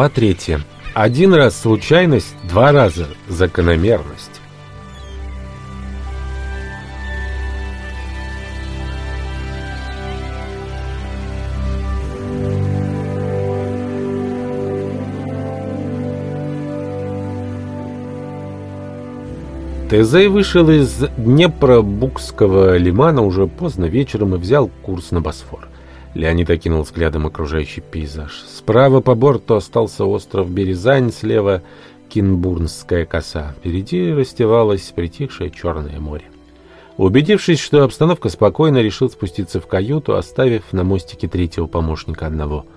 Глава третья. Один раз случайность, два раза закономерность. Тезей вышел из Днепробукского лимана уже поздно вечером и взял курс на Босфор. Леонид окинул взглядом окружающий пейзаж. Справа по борту остался остров Березань, слева Кинбурнская коса. Впереди растевалось притихшее Черное море. Убедившись, что обстановка спокойна, решил спуститься в каюту, оставив на мостике третьего помощника одного —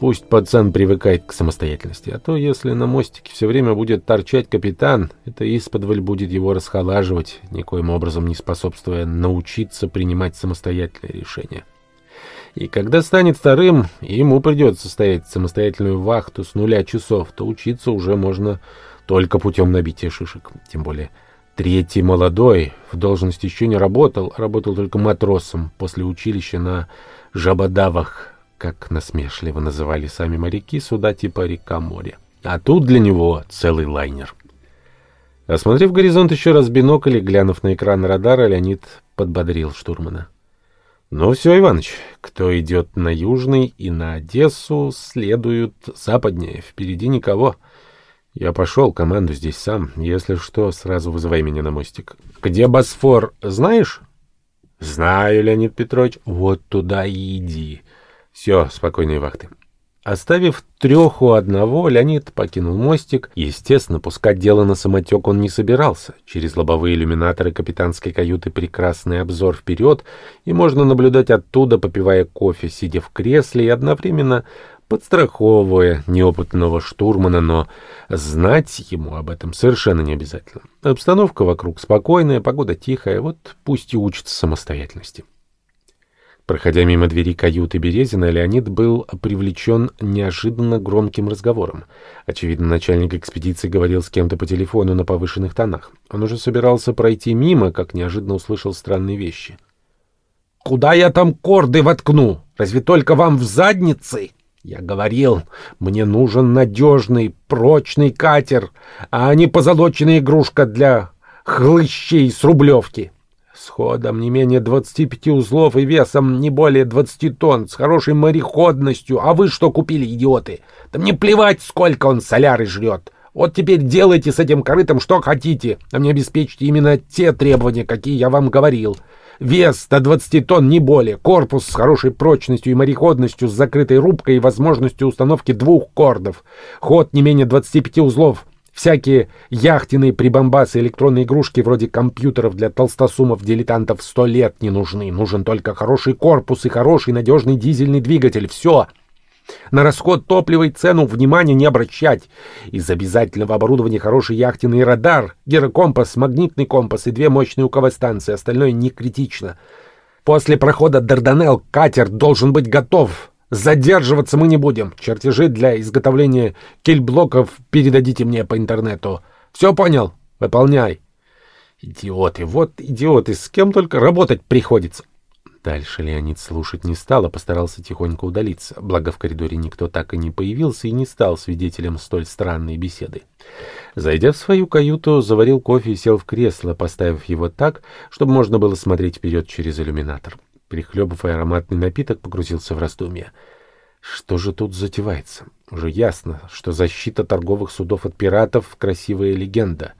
Пусть пацан привыкает к самостоятельности, а то, если на мостике все время будет торчать капитан, это исподволь будет его расхолаживать, никоим образом не способствуя научиться принимать самостоятельные решения. И когда станет вторым, ему придется стоять самостоятельную вахту с нуля часов, то учиться уже можно только путем набития шишек. Тем более третий молодой в должности еще не работал, а работал только матросом после училища на Жабодавах как насмешливо называли сами моряки, суда типа река-море. А тут для него целый лайнер. Осмотрев горизонт еще раз бинокль и глянув на экран радара, Леонид подбодрил штурмана. «Ну все, Иваныч, кто идет на Южный и на Одессу, следуют западнее, впереди никого. Я пошел, команду здесь сам. Если что, сразу вызывай меня на мостик. Где Босфор, знаешь?» «Знаю, Леонид Петрович. Вот туда и иди». Все, спокойной вахты. Оставив треху одного, Леонид покинул мостик. Естественно, пускать дело на самотек он не собирался. Через лобовые иллюминаторы капитанской каюты прекрасный обзор вперед, и можно наблюдать оттуда, попивая кофе, сидя в кресле и одновременно подстраховывая неопытного штурмана, но знать ему об этом совершенно не обязательно. Обстановка вокруг спокойная, погода тихая, вот пусть и учится самостоятельности. Проходя мимо двери каюты Березина, Леонид был привлечен неожиданно громким разговором. Очевидно, начальник экспедиции говорил с кем-то по телефону на повышенных тонах. Он уже собирался пройти мимо, как неожиданно услышал странные вещи. «Куда я там корды воткну? Разве только вам в задницы?» Я говорил, мне нужен надежный, прочный катер, а не позолоченная игрушка для хлыщей с рублевки. С ходом не менее 25 узлов и весом не более 20 тонн, с хорошей мореходностью. А вы что купили, идиоты? Да мне плевать, сколько он соляры жрет. Вот теперь делайте с этим корытом что хотите, а мне обеспечьте именно те требования, какие я вам говорил. Вес до 20 тонн, не более. Корпус с хорошей прочностью и мореходностью, с закрытой рубкой и возможностью установки двух кордов. Ход не менее 25 узлов. Всякие яхтенные прибамбасы, электронные игрушки вроде компьютеров для толстосумов-дилетантов сто лет не нужны. Нужен только хороший корпус и хороший надежный дизельный двигатель. Все. На расход топлива и цену внимания не обращать. Из обязательного оборудования хороший яхтенный радар, гирокомпас, магнитный компас и две мощные УКВ-станции. Остальное не критично. После прохода Дарданелл катер должен быть готов. Задерживаться мы не будем. Чертежи для изготовления кельблоков передадите мне по интернету. Все понял? Выполняй. Идиоты, вот идиоты, с кем только работать приходится. Дальше Леонид слушать не стал, а постарался тихонько удалиться. Благо в коридоре никто так и не появился и не стал свидетелем столь странной беседы. Зайдя в свою каюту, заварил кофе и сел в кресло, поставив его так, чтобы можно было смотреть вперед через иллюминатор. Прихлебывая ароматный напиток, погрузился в раздумья. Что же тут затевается? Уже ясно, что защита торговых судов от пиратов — красивая легенда.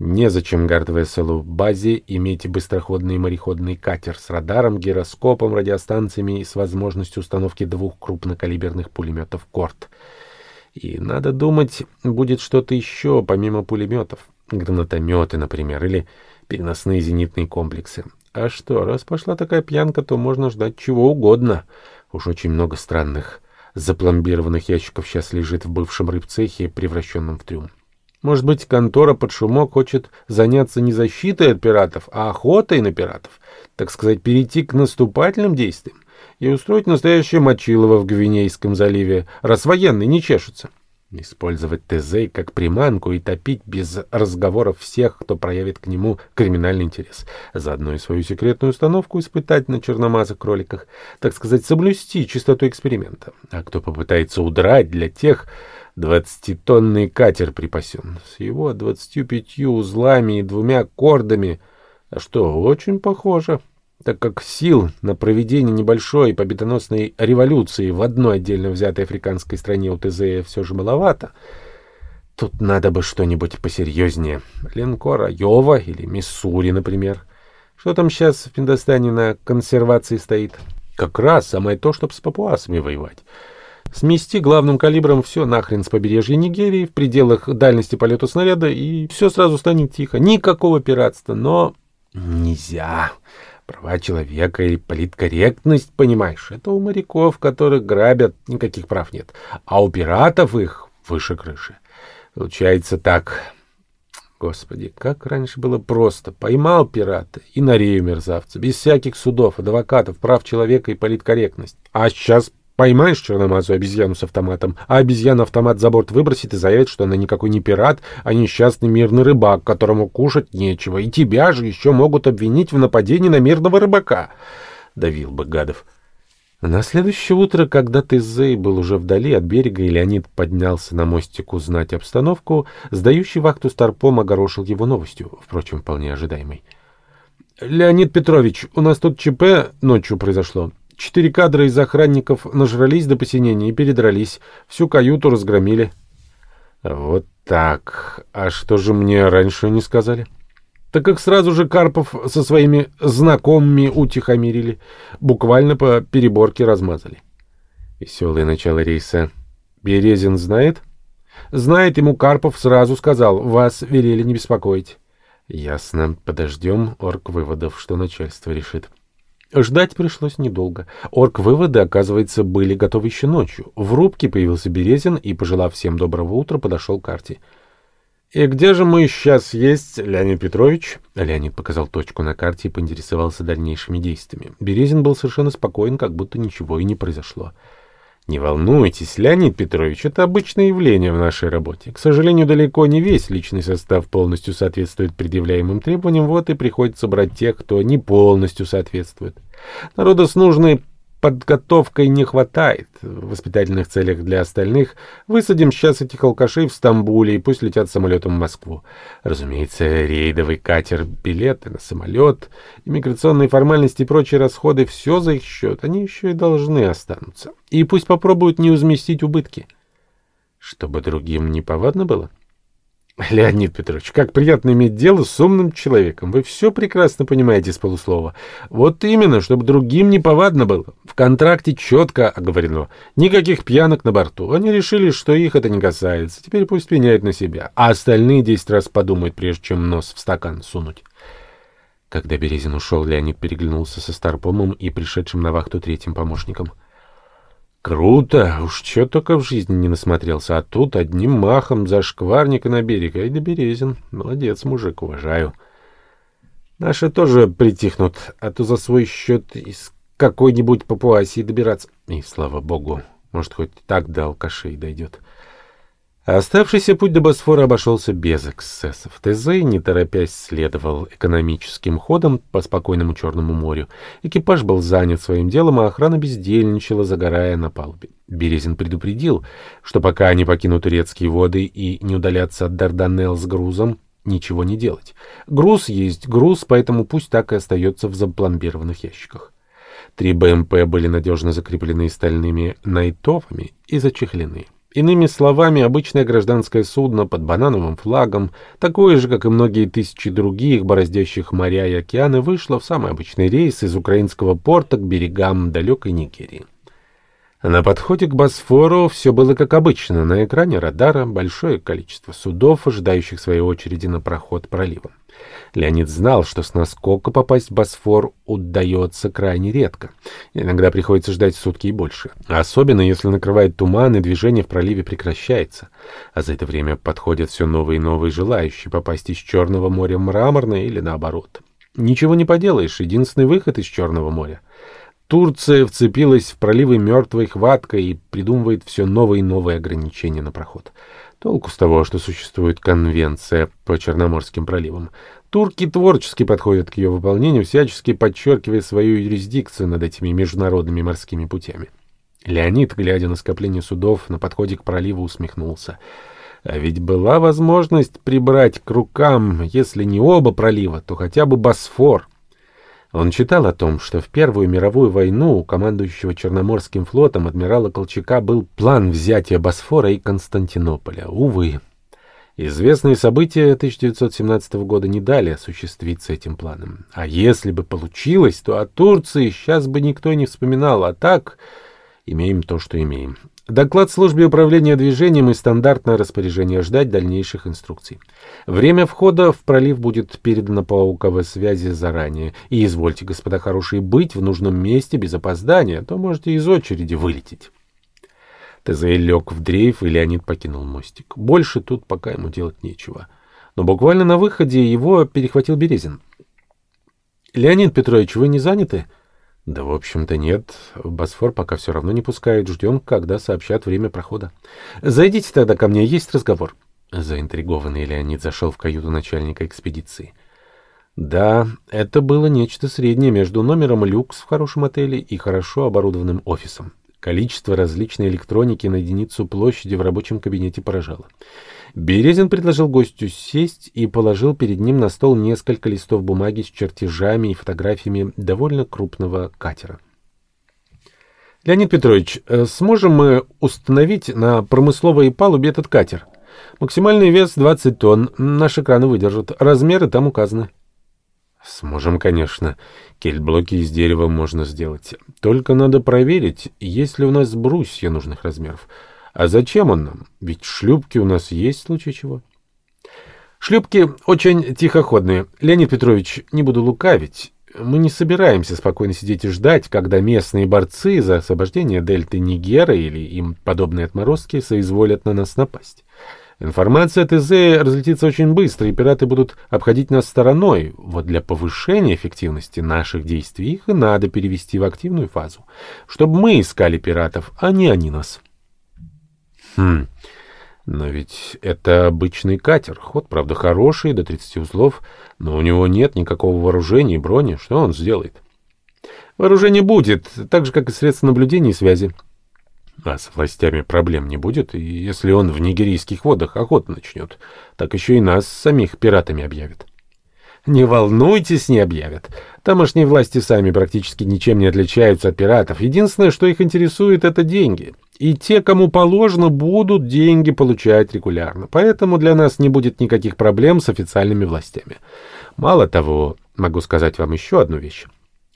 Незачем Гардвесселу в базе иметь быстроходный мореходный катер с радаром, гироскопом, радиостанциями и с возможностью установки двух крупнокалиберных пулеметов «Корт». И, надо думать, будет что-то еще, помимо пулеметов. Гранатометы, например, или переносные зенитные комплексы. А что, раз пошла такая пьянка, то можно ждать чего угодно. Уж очень много странных запломбированных ящиков сейчас лежит в бывшем рыбцехе, превращенном в трюм. Может быть, контора под шумок хочет заняться не защитой от пиратов, а охотой на пиратов, так сказать, перейти к наступательным действиям и устроить настоящее мочилово в Гвинейском заливе, раз военные не чешутся. Использовать ТЗ как приманку и топить без разговоров всех, кто проявит к нему криминальный интерес. Заодно и свою секретную установку испытать на черномазых кроликах. Так сказать, соблюсти чистоту эксперимента. А кто попытается удрать, для тех двадцатитонный катер припасен. С его двадцатью пятью узлами и двумя кордами. А что, очень похоже так как сил на проведение небольшой победоносной революции в одной отдельно взятой африканской стране у ТЗ все же маловато. Тут надо бы что-нибудь посерьезнее. Линкор Айова или Миссури, например. Что там сейчас в Пиндостане на консервации стоит? Как раз самое то, чтобы с папуасами воевать. Смести главным калибром все нахрен с побережья Нигерии в пределах дальности полета снаряда, и все сразу станет тихо. Никакого пиратства, но нельзя. Права человека и политкорректность, понимаешь, это у моряков, которых грабят, никаких прав нет. А у пиратов их выше крыши. Получается так. Господи, как раньше было просто. Поймал пирата и на рею мерзавца, без всяких судов, адвокатов, прав человека и политкорректность. А сейчас Поймаешь черномазую обезьяну с автоматом, а обезьяна автомат за борт выбросит и заявит, что она никакой не пират, а несчастный мирный рыбак, которому кушать нечего, и тебя же еще могут обвинить в нападении на мирного рыбака. Давил бы гадов. На следующее утро, когда Тезей был уже вдали от берега, и Леонид поднялся на мостик узнать обстановку, сдающий вахту Старпом огорошил его новостью, впрочем, вполне ожидаемой. — Леонид Петрович, у нас тут ЧП ночью произошло. Четыре кадра из охранников нажрались до посинения и передрались. Всю каюту разгромили. Вот так. А что же мне раньше не сказали? Так как сразу же Карпов со своими знакомыми утихомирили. Буквально по переборке размазали. Веселое начало рейса. Березин знает? Знает, ему Карпов сразу сказал. Вас велели не беспокоить. Ясно. Подождем орг выводов, что начальство решит. Ждать пришлось недолго. Орг-выводы, оказывается, были готовы еще ночью. В рубке появился Березин и, пожелав всем доброго утра, подошел к карте. «И где же мы сейчас есть, Леонид Петрович?» Леонид показал точку на карте и поинтересовался дальнейшими действиями. Березин был совершенно спокоен, как будто ничего и не произошло. Не волнуйтесь, Леонид Петрович, это обычное явление в нашей работе. К сожалению, далеко не весь личный состав полностью соответствует предъявляемым требованиям, вот и приходится брать тех, кто не полностью соответствует. Народа с нужной подготовкой не хватает. В воспитательных целях для остальных высадим сейчас этих алкашей в Стамбуле и пусть летят самолетом в Москву. Разумеется, рейдовый катер, билеты на самолет, иммиграционные формальности и прочие расходы — все за их счет. Они еще и должны останутся. И пусть попробуют не возместить убытки. Чтобы другим не повадно было? Леонид Петрович, как приятно иметь дело с умным человеком. Вы все прекрасно понимаете с полуслова. Вот именно, чтобы другим не повадно было. В контракте четко оговорено. Никаких пьянок на борту. Они решили, что их это не касается. Теперь пусть пеняют на себя. А остальные десять раз подумают, прежде чем нос в стакан сунуть. Когда Березин ушел, Леонид переглянулся со Старпомом и пришедшим на вахту третьим помощником — Круто, уж что только в жизни не насмотрелся, а тут одним махом за шкварника на берег, ай да березин. Молодец, мужик, уважаю. Наши тоже притихнут, а то за свой счет из какой-нибудь папуасии добираться. И слава богу, может, хоть так до алкашей дойдет. Оставшийся путь до Босфора обошелся без эксцессов. Тезей, не торопясь, следовал экономическим ходом по спокойному Черному морю. Экипаж был занят своим делом, а охрана бездельничала, загорая на палубе. Березин предупредил, что пока они покинут турецкие воды и не удалятся от Дарданелл с грузом, ничего не делать. Груз есть груз, поэтому пусть так и остается в запломбированных ящиках. Три БМП были надежно закреплены стальными найтовами и зачехлены. Иными словами, обычное гражданское судно под банановым флагом, такое же, как и многие тысячи других, бороздящих моря и океаны, вышло в самый обычный рейс из украинского порта к берегам далекой Нигерии. На подходе к Босфору все было как обычно. На экране радара большое количество судов, ожидающих своей очереди на проход проливом. Леонид знал, что с наскока попасть в Босфор удается крайне редко. Иногда приходится ждать сутки и больше. Особенно, если накрывает туман, и движение в проливе прекращается. А за это время подходят все новые и новые желающие попасть из Черного моря в Мраморное или наоборот. Ничего не поделаешь, единственный выход из Черного моря — Турция вцепилась в проливы мертвой хваткой и придумывает все новые и новые ограничения на проход. Толку с того, что существует конвенция по Черноморским проливам. Турки творчески подходят к ее выполнению, всячески подчеркивая свою юрисдикцию над этими международными морскими путями. Леонид, глядя на скопление судов, на подходе к проливу усмехнулся. А ведь была возможность прибрать к рукам, если не оба пролива, то хотя бы Босфор — он читал о том, что в Первую мировую войну у командующего Черноморским флотом адмирала Колчака был план взятия Босфора и Константинополя. Увы, известные события 1917 года не дали осуществиться этим планом. А если бы получилось, то о Турции сейчас бы никто не вспоминал, а так имеем то, что имеем. Доклад службе управления движением и стандартное распоряжение ждать дальнейших инструкций. Время входа в пролив будет передано по УКВ связи заранее. И извольте, господа хорошие, быть в нужном месте без опоздания, а то можете из очереди вылететь. ТЗЛ лег в дрейф, и Леонид покинул мостик. Больше тут пока ему делать нечего. Но буквально на выходе его перехватил Березин. — Леонид Петрович, вы не заняты? — да, в общем-то, нет. Босфор пока все равно не пускает. Ждем, когда сообщат время прохода. Зайдите тогда ко мне, есть разговор. Заинтригованный Леонид зашел в каюту начальника экспедиции. Да, это было нечто среднее между номером люкс в хорошем отеле и хорошо оборудованным офисом. Количество различной электроники на единицу площади в рабочем кабинете поражало. Березин предложил гостю сесть и положил перед ним на стол несколько листов бумаги с чертежами и фотографиями довольно крупного катера. Леонид Петрович, э, сможем мы установить на промысловой палубе этот катер? Максимальный вес 20 тонн, наши краны выдержат. Размеры там указаны. Сможем, конечно. Кильблоки из дерева можно сделать. Только надо проверить, есть ли у нас брусья нужных размеров. А зачем он нам? Ведь шлюпки у нас есть в случае чего. Шлюпки очень тихоходные. Леонид Петрович, не буду лукавить. Мы не собираемся спокойно сидеть и ждать, когда местные борцы за освобождение дельты Нигера или им подобные отморозки соизволят на нас напасть. Информация от ТЗ разлетится очень быстро, и пираты будут обходить нас стороной. Вот для повышения эффективности наших действий их надо перевести в активную фазу, чтобы мы искали пиратов, а не они нас. Хм, но ведь это обычный катер. Ход, правда, хороший, до 30 узлов, но у него нет никакого вооружения и брони. Что он сделает? Вооружение будет, так же, как и средства наблюдения и связи. А с властями проблем не будет, и если он в нигерийских водах охоту начнет, так еще и нас самих пиратами объявят. Не волнуйтесь, не объявят. Тамошние власти сами практически ничем не отличаются от пиратов. Единственное, что их интересует, это деньги. И те, кому положено, будут деньги получать регулярно. Поэтому для нас не будет никаких проблем с официальными властями. Мало того, могу сказать вам еще одну вещь.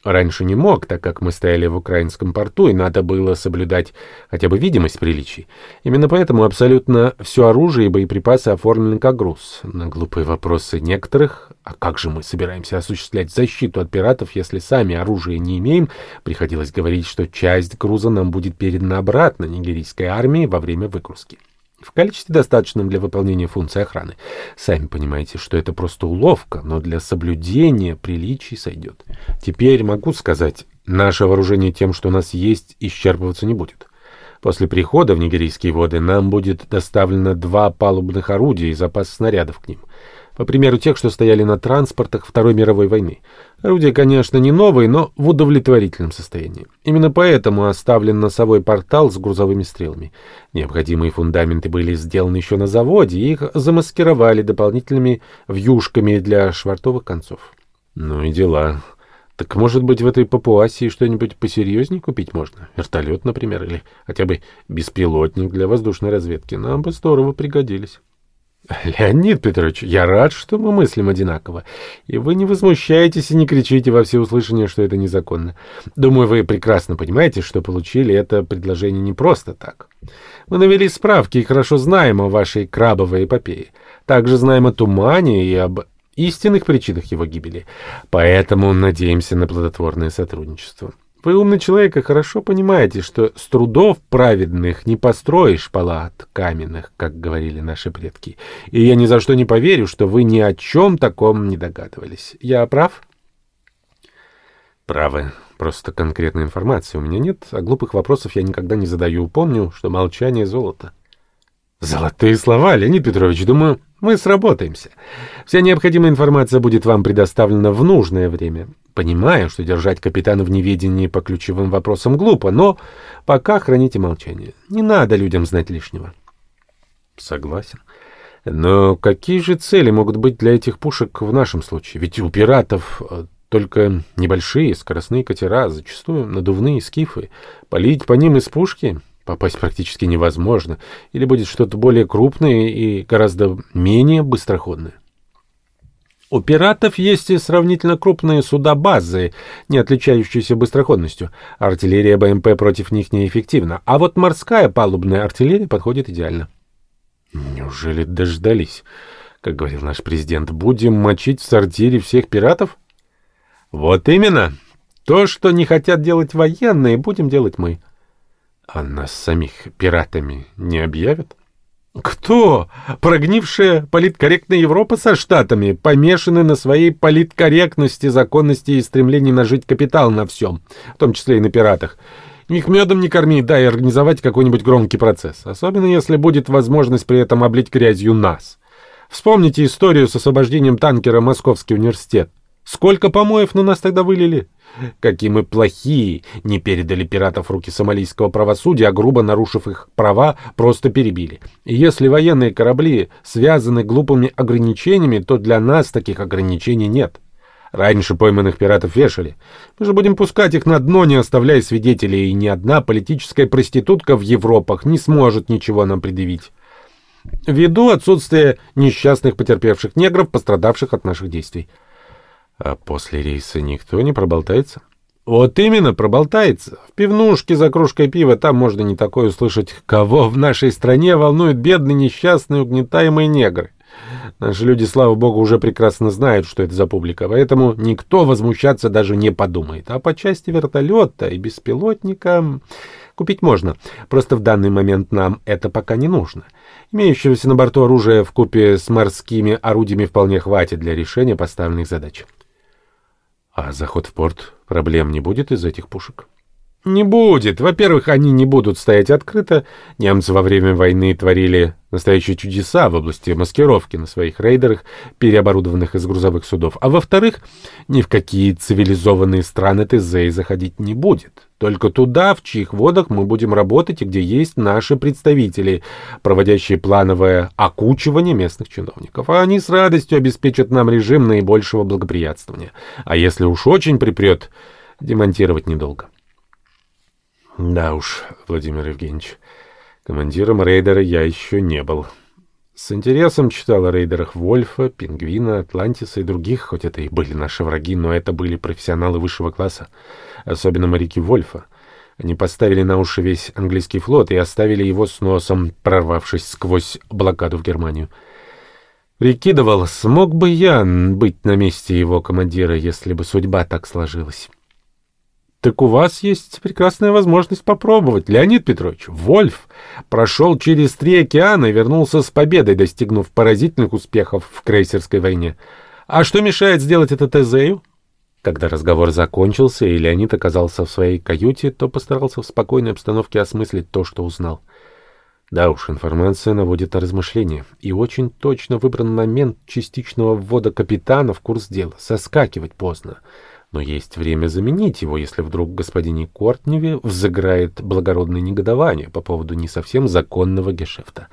Раньше не мог, так как мы стояли в украинском порту, и надо было соблюдать хотя бы видимость приличий. Именно поэтому абсолютно все оружие и боеприпасы оформлены как груз. На глупые вопросы некоторых, а как же мы собираемся осуществлять защиту от пиратов, если сами оружия не имеем, приходилось говорить, что часть груза нам будет передана обратно нигерийской армии во время выгрузки в количестве достаточном для выполнения функции охраны. Сами понимаете, что это просто уловка, но для соблюдения приличий сойдет. Теперь могу сказать, наше вооружение тем, что у нас есть, исчерпываться не будет. После прихода в нигерийские воды нам будет доставлено два палубных орудия и запас снарядов к ним по примеру тех, что стояли на транспортах Второй мировой войны. Орудия, конечно, не новые, но в удовлетворительном состоянии. Именно поэтому оставлен носовой портал с грузовыми стрелами. Необходимые фундаменты были сделаны еще на заводе, и их замаскировали дополнительными вьюшками для швартовых концов. Ну и дела. Так, может быть, в этой Папуасии что-нибудь посерьезнее купить можно? Вертолет, например, или хотя бы беспилотник для воздушной разведки. Нам бы здорово пригодились. Леонид Петрович, я рад, что мы мыслим одинаково. И вы не возмущаетесь и не кричите во всеуслышание, что это незаконно. Думаю, вы прекрасно понимаете, что получили это предложение не просто так. Мы навели справки и хорошо знаем о вашей крабовой эпопее. Также знаем о тумане и об истинных причинах его гибели. Поэтому надеемся на плодотворное сотрудничество. Вы умный человек и хорошо понимаете, что с трудов праведных не построишь палат каменных, как говорили наши предки. И я ни за что не поверю, что вы ни о чем таком не догадывались. Я прав? Правы. Просто конкретной информации у меня нет, а глупых вопросов я никогда не задаю. Помню, что молчание — золото. Золотые слова, Леонид Петрович. Думаю, мы сработаемся. Вся необходимая информация будет вам предоставлена в нужное время. Понимаю, что держать капитана в неведении по ключевым вопросам глупо, но пока храните молчание. Не надо людям знать лишнего. Согласен. Но какие же цели могут быть для этих пушек в нашем случае? Ведь у пиратов э, только небольшие скоростные катера, зачастую надувные скифы. Полить по ним из пушки попасть практически невозможно. Или будет что-то более крупное и гораздо менее быстроходное. У пиратов есть и сравнительно крупные суда-базы, не отличающиеся быстроходностью. Артиллерия БМП против них неэффективна, а вот морская палубная артиллерия подходит идеально. Неужели дождались? Как говорил наш президент, будем мочить в сортире всех пиратов? Вот именно. То, что не хотят делать военные, будем делать мы. А нас самих пиратами не объявят? Кто? Прогнившая политкорректная Европа со штатами, помешаны на своей политкорректности, законности и стремлении нажить капитал на всем, в том числе и на пиратах. Их медом не корми, дай организовать какой-нибудь громкий процесс, особенно если будет возможность при этом облить грязью нас. Вспомните историю с освобождением танкера «Московский университет». Сколько помоев на нас тогда вылили? Какие мы плохие, не передали пиратов руки сомалийского правосудия, а грубо нарушив их права, просто перебили. И если военные корабли связаны глупыми ограничениями, то для нас таких ограничений нет. Раньше пойманных пиратов вешали. Мы же будем пускать их на дно, не оставляя свидетелей, и ни одна политическая проститутка в Европах не сможет ничего нам предъявить. Ввиду отсутствия несчастных потерпевших негров, пострадавших от наших действий. А после рейса никто не проболтается? Вот именно, проболтается. В пивнушке за кружкой пива там можно не такое услышать, кого в нашей стране волнуют бедные, несчастные, угнетаемые негры. Наши люди, слава богу, уже прекрасно знают, что это за публика, поэтому никто возмущаться даже не подумает. А по части вертолета и беспилотника купить можно. Просто в данный момент нам это пока не нужно. Имеющегося на борту оружия в купе с морскими орудиями вполне хватит для решения поставленных задач. А заход в порт проблем не будет из этих пушек? Не будет. Во-первых, они не будут стоять открыто. Немцы во время войны творили настоящие чудеса в области маскировки на своих рейдерах, переоборудованных из грузовых судов. А во-вторых, ни в какие цивилизованные страны ТЗ заходить не будет. Только туда, в чьих водах мы будем работать и где есть наши представители, проводящие плановое окучивание местных чиновников. А они с радостью обеспечат нам режим наибольшего благоприятствования. А если уж очень припрет, демонтировать недолго. Да уж, Владимир Евгеньевич, командиром рейдера я еще не был. С интересом читал о рейдерах Вольфа, Пингвина, Атлантиса и других, хоть это и были наши враги, но это были профессионалы высшего класса, особенно моряки Вольфа. Они поставили на уши весь английский флот и оставили его с носом, прорвавшись сквозь блокаду в Германию. Прикидывал, смог бы я быть на месте его командира, если бы судьба так сложилась. Так у вас есть прекрасная возможность попробовать. Леонид Петрович, Вольф прошел через три океана и вернулся с победой, достигнув поразительных успехов в крейсерской войне. А что мешает сделать это Тезею? Когда разговор закончился и Леонид оказался в своей каюте, то постарался в спокойной обстановке осмыслить то, что узнал. Да уж, информация наводит на размышления. И очень точно выбран момент частичного ввода капитана в курс дела. Соскакивать поздно но есть время заменить его, если вдруг господине Кортневе взыграет благородное негодование по поводу не совсем законного гешефта.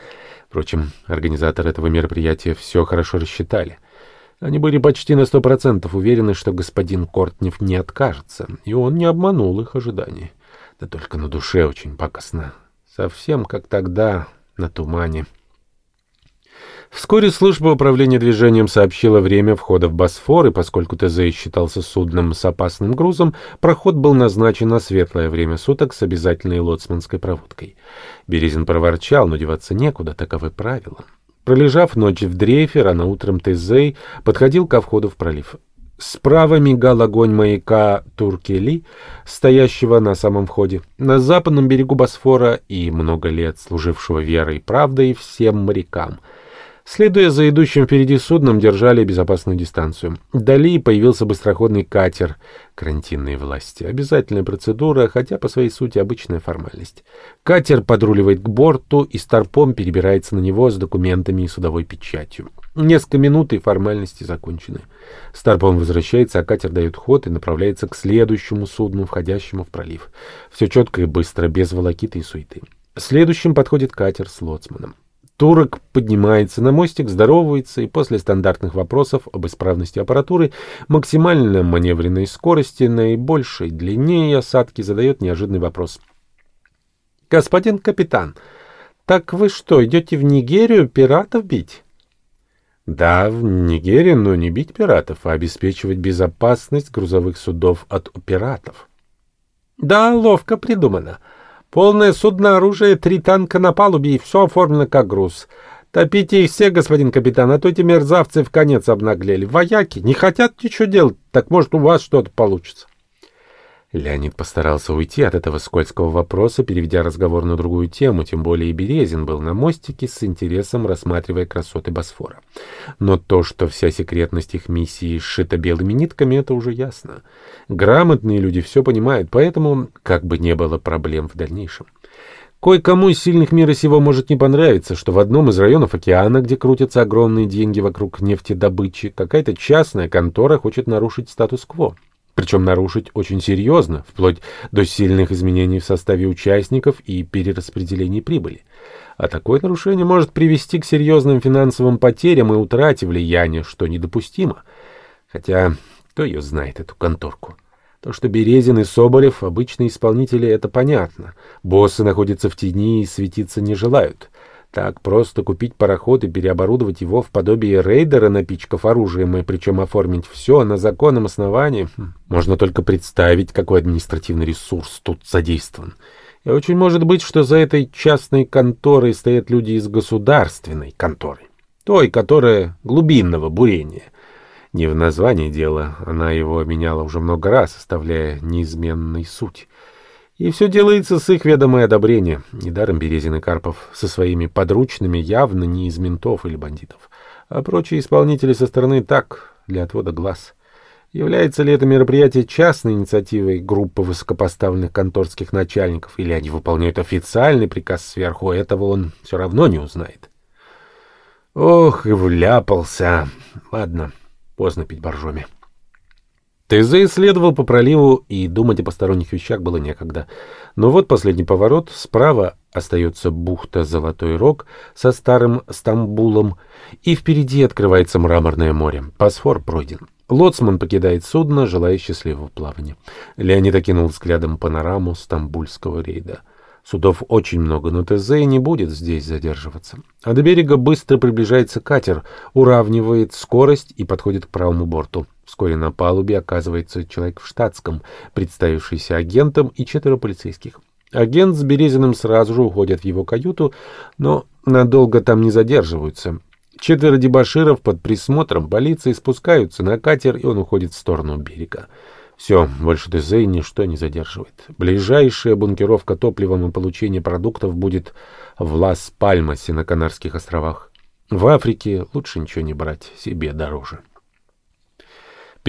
Впрочем, организаторы этого мероприятия все хорошо рассчитали. Они были почти на сто процентов уверены, что господин Кортнев не откажется, и он не обманул их ожиданий. Да только на душе очень пакостно. Совсем как тогда, на тумане. Вскоре служба управления движением сообщила время входа в Босфор, и поскольку ТЗ считался судном с опасным грузом, проход был назначен на светлое время суток с обязательной лоцманской проводкой. Березин проворчал, но деваться некуда, таковы правила. Пролежав ночь в дрейфе, рано утром Тезей подходил ко входу в пролив. Справа мигал огонь маяка Туркели, стоящего на самом входе. На западном берегу Босфора и много лет служившего верой и правдой всем морякам — Следуя за идущим впереди судном, держали безопасную дистанцию. Вдали появился быстроходный катер. Карантинные власти. Обязательная процедура, хотя по своей сути обычная формальность. Катер подруливает к борту, и старпом перебирается на него с документами и судовой печатью. Несколько минут, и формальности закончены. Старпом возвращается, а катер дает ход и направляется к следующему судну, входящему в пролив. Все четко и быстро, без волокиты и суеты. Следующим подходит катер с лоцманом. Турок поднимается на мостик, здоровается и после стандартных вопросов об исправности аппаратуры, максимальной маневренной скорости, наибольшей длине и осадки задает неожиданный вопрос. «Господин капитан, так вы что, идете в Нигерию пиратов бить?» «Да, в Нигерию, но не бить пиратов, а обеспечивать безопасность грузовых судов от пиратов». «Да, ловко придумано». Полное судно оружия, три танка на палубе, и все оформлено как груз. Топите их все, господин капитан, а то эти мерзавцы в конец обнаглели. Вояки не хотят ничего делать, так может у вас что-то получится. Леонид постарался уйти от этого скользкого вопроса, переведя разговор на другую тему, тем более и Березин был на мостике с интересом рассматривая красоты Босфора. Но то, что вся секретность их миссии сшита белыми нитками, это уже ясно. Грамотные люди все понимают, поэтому как бы не было проблем в дальнейшем. Кое-кому из сильных мира сего может не понравиться, что в одном из районов океана, где крутятся огромные деньги вокруг нефтедобычи, какая-то частная контора хочет нарушить статус-кво причем нарушить очень серьезно, вплоть до сильных изменений в составе участников и перераспределений прибыли. А такое нарушение может привести к серьезным финансовым потерям и утрате влияния, что недопустимо. Хотя кто ее знает, эту конторку? То, что Березин и Соболев — обычные исполнители, это понятно. Боссы находятся в тени и светиться не желают. Так просто купить пароход и переоборудовать его в подобие рейдера, напичкав оружием, и причем оформить все на законном основании, хм, можно только представить, какой административный ресурс тут задействован. И очень может быть, что за этой частной конторой стоят люди из государственной конторы, той, которая глубинного бурения. Не в названии дела, она его меняла уже много раз, оставляя неизменной суть. И все делается с их ведомое одобрения. Недаром Березин и Карпов со своими подручными явно не из ментов или бандитов, а прочие исполнители со стороны так, для отвода глаз. Является ли это мероприятие частной инициативой группы высокопоставленных конторских начальников, или они выполняют официальный приказ сверху, этого он все равно не узнает. Ох, и вляпался. Ладно, поздно пить боржоми. ТЗ исследовал по проливу, и думать о посторонних вещах было некогда. Но вот последний поворот. Справа остается бухта Золотой Рог со старым Стамбулом, и впереди открывается мраморное море. Босфор пройден. Лоцман покидает судно, желая счастливого плавания. Леонид окинул взглядом панораму стамбульского рейда. Судов очень много, но ТЗ не будет здесь задерживаться. А до берега быстро приближается катер, уравнивает скорость и подходит к правому борту. Вскоре на палубе оказывается человек в штатском, представившийся агентом и четверо полицейских. Агент с Березиным сразу же уходят в его каюту, но надолго там не задерживаются. Четверо дебоширов под присмотром полиции спускаются на катер, и он уходит в сторону берега. Все, больше ТЗ ничто не задерживает. Ближайшая бункеровка топливом и получение продуктов будет в Лас-Пальмасе на Канарских островах. В Африке лучше ничего не брать, себе дороже.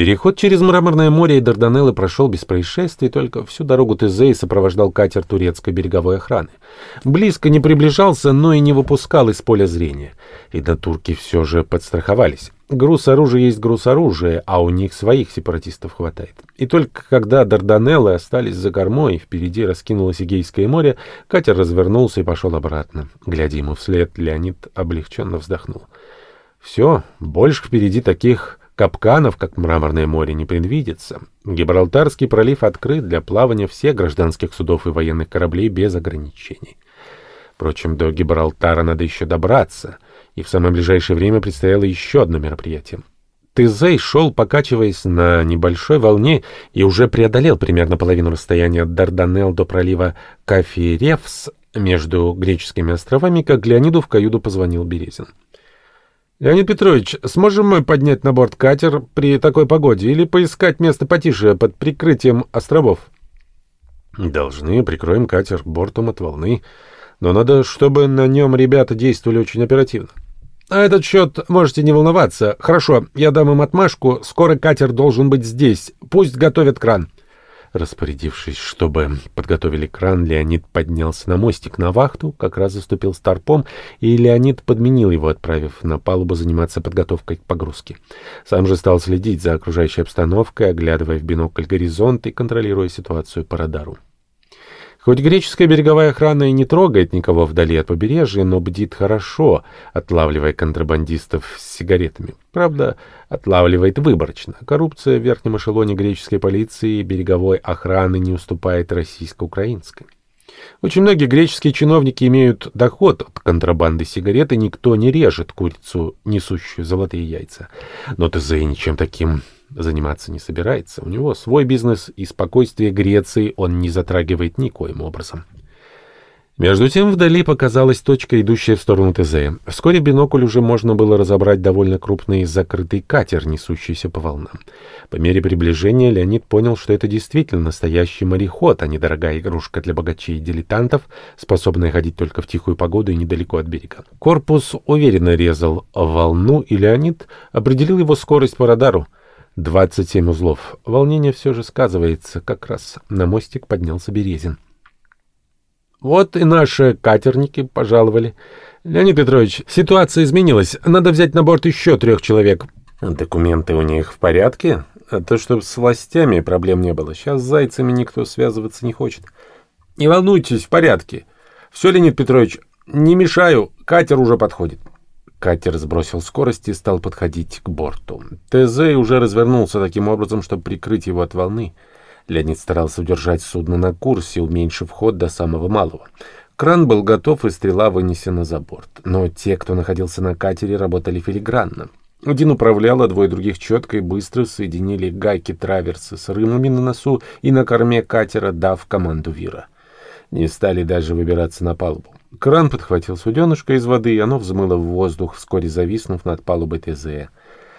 Переход через Мраморное море и Дарданеллы прошел без происшествий, только всю дорогу Тезей сопровождал катер турецкой береговой охраны. Близко не приближался, но и не выпускал из поля зрения. И до турки все же подстраховались. Груз оружия есть груз оружия, а у них своих сепаратистов хватает. И только когда Дарданеллы остались за кормой, впереди раскинулось Эгейское море, катер развернулся и пошел обратно. Глядя ему вслед, Леонид облегченно вздохнул. Все, больше впереди таких Капканов, как мраморное море, не предвидится. Гибралтарский пролив открыт для плавания всех гражданских судов и военных кораблей без ограничений. Впрочем, до Гибралтара надо еще добраться, и в самое ближайшее время предстояло еще одно мероприятие. Тезей шел, покачиваясь на небольшой волне, и уже преодолел примерно половину расстояния от Дарданелл до пролива Кафиревс между греческими островами, как Леониду в каюду позвонил Березин. «Леонид Петрович, сможем мы поднять на борт катер при такой погоде или поискать место потише под прикрытием островов?» «Должны, прикроем катер бортом от волны, но надо, чтобы на нем ребята действовали очень оперативно». «На этот счет можете не волноваться. Хорошо, я дам им отмашку, скоро катер должен быть здесь. Пусть готовят кран». Распорядившись, чтобы подготовили кран, Леонид поднялся на мостик на вахту, как раз заступил старпом, и Леонид подменил его, отправив на палубу заниматься подготовкой к погрузке. Сам же стал следить за окружающей обстановкой, оглядывая в бинокль горизонт и контролируя ситуацию по радару. Хоть греческая береговая охрана и не трогает никого вдали от побережья, но бдит хорошо, отлавливая контрабандистов с сигаретами. Правда, отлавливает выборочно. Коррупция в верхнем эшелоне греческой полиции и береговой охраны не уступает российско-украинской. Очень многие греческие чиновники имеют доход от контрабанды сигарет, и никто не режет курицу, несущую золотые яйца. Но ТЗ ничем таким заниматься не собирается. У него свой бизнес, и спокойствие Греции он не затрагивает никоим образом. Между тем вдали показалась точка, идущая в сторону ТЗ. Вскоре в бинокль уже можно было разобрать довольно крупный закрытый катер, несущийся по волнам. По мере приближения Леонид понял, что это действительно настоящий мореход, а не дорогая игрушка для богачей и дилетантов, способная ходить только в тихую погоду и недалеко от берега. Корпус уверенно резал волну, и Леонид определил его скорость по радару. 27 узлов. Волнение все же сказывается. Как раз на мостик поднялся Березин. Вот и наши катерники пожаловали. Леонид Петрович, ситуация изменилась. Надо взять на борт еще трех человек. Документы у них в порядке? А то, чтобы с властями проблем не было. Сейчас с зайцами никто связываться не хочет. Не волнуйтесь, в порядке. Все, Леонид Петрович, не мешаю, катер уже подходит. Катер сбросил скорость и стал подходить к борту. ТЗ уже развернулся таким образом, чтобы прикрыть его от волны. Леонид старался удержать судно на курсе, уменьшив ход до самого малого. Кран был готов, и стрела вынесена за борт. Но те, кто находился на катере, работали филигранно. Один управлял, а двое других четко и быстро соединили гайки траверсы с рымами на носу и на корме катера, дав команду Вира. Не стали даже выбираться на палубу. Кран подхватил суденышко из воды, и оно взмыло в воздух, вскоре зависнув над палубой ТЗ.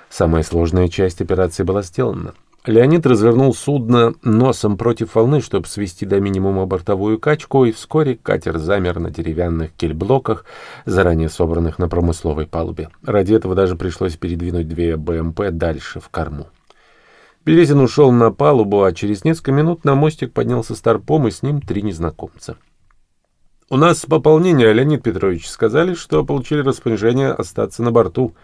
Самая сложная часть операции была сделана. Леонид развернул судно носом против волны, чтобы свести до минимума бортовую качку, и вскоре катер замер на деревянных кельблоках, заранее собранных на промысловой палубе. Ради этого даже пришлось передвинуть две БМП дальше, в корму. Березин ушел на палубу, а через несколько минут на мостик поднялся старпом, и с ним три незнакомца. «У нас пополнение, Леонид Петрович. Сказали, что получили распоряжение остаться на борту».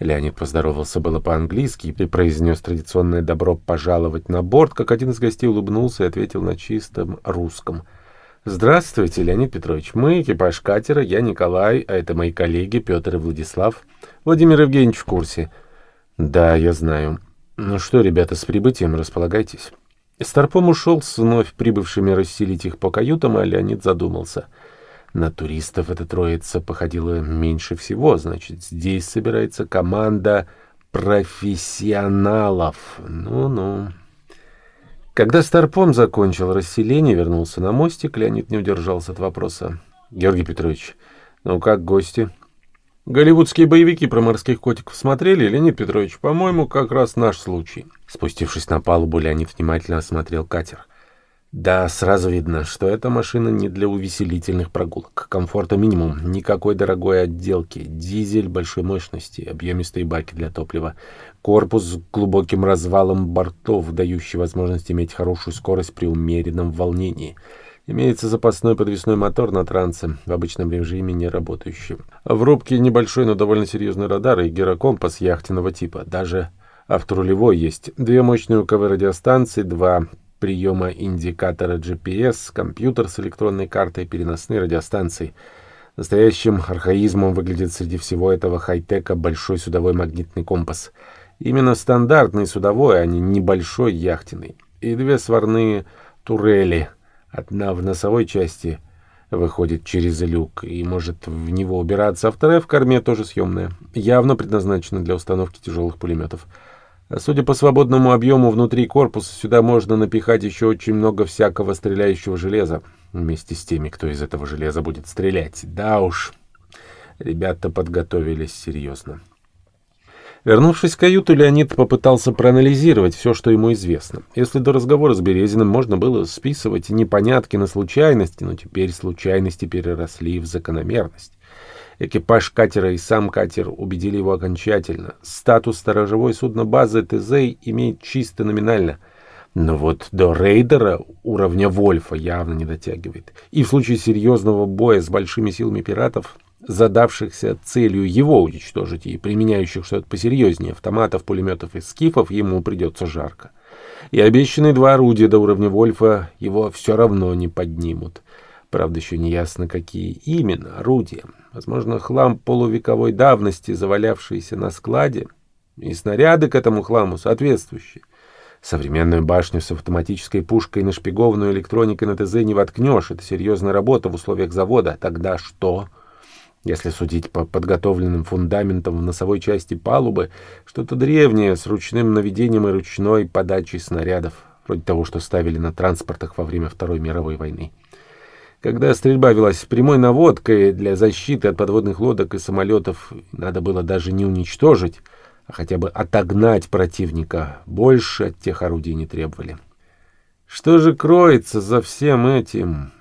Леонид поздоровался было по-английски и произнес традиционное «добро пожаловать на борт», как один из гостей улыбнулся и ответил на чистом русском. «Здравствуйте, Леонид Петрович. Мы экипаж катера, я Николай, а это мои коллеги Петр и Владислав. Владимир Евгеньевич в курсе». «Да, я знаю. Ну что, ребята, с прибытием располагайтесь». Старпом ушел с вновь прибывшими расселить их по каютам, а Леонид задумался — на туристов эта троица походила меньше всего, значит, здесь собирается команда профессионалов. Ну-ну. Когда Старпом закончил расселение, вернулся на мостик, Леонид не удержался от вопроса. «Георгий Петрович, ну как гости?» «Голливудские боевики про морских котиков смотрели, Леонид Петрович? По-моему, как раз наш случай». Спустившись на палубу, Леонид внимательно осмотрел катер. Да, сразу видно, что эта машина не для увеселительных прогулок. Комфорта минимум, никакой дорогой отделки, дизель большой мощности, объемистые баки для топлива, корпус с глубоким развалом бортов, дающий возможность иметь хорошую скорость при умеренном волнении. Имеется запасной подвесной мотор на трансе, в обычном режиме не работающий. В рубке небольшой, но довольно серьезный радар и гирокомпас яхтенного типа. Даже авторулевой есть. Две мощные УКВ радиостанции, два приема индикатора GPS, компьютер с электронной картой, переносные радиостанции. Настоящим архаизмом выглядит среди всего этого хай-тека большой судовой магнитный компас. Именно стандартный судовой, а не небольшой яхтенный. И две сварные турели. Одна в носовой части, выходит через люк и может в него убираться, а вторая в корме тоже съемная, явно предназначена для установки тяжелых пулеметов. Судя по свободному объему внутри корпуса, сюда можно напихать еще очень много всякого стреляющего железа, вместе с теми, кто из этого железа будет стрелять. Да уж, ребята подготовились серьезно. Вернувшись в каюту, Леонид попытался проанализировать все, что ему известно. Если до разговора с Березиным можно было списывать непонятки на случайности, но теперь случайности переросли в закономерность. Экипаж катера и сам катер убедили его окончательно. Статус сторожевой судно-базы ТЗ имеет чисто номинально. Но вот до рейдера уровня Вольфа явно не дотягивает. И в случае серьезного боя с большими силами пиратов задавшихся целью его уничтожить и применяющих что-то посерьезнее автоматов, пулеметов и скифов, ему придется жарко. И обещанные два орудия до уровня Вольфа его все равно не поднимут. Правда, еще не ясно, какие именно орудия. Возможно, хлам полувековой давности, завалявшийся на складе, и снаряды к этому хламу соответствующие. Современную башню с автоматической пушкой, нашпигованную электроникой на ТЗ не воткнешь. Это серьезная работа в условиях завода. Тогда что? Если судить по подготовленным фундаментам в носовой части палубы, что-то древнее с ручным наведением и ручной подачей снарядов, вроде того, что ставили на транспортах во время Второй мировой войны. Когда стрельба велась прямой наводкой для защиты от подводных лодок и самолетов, надо было даже не уничтожить, а хотя бы отогнать противника. Больше от тех орудий не требовали. Что же кроется за всем этим?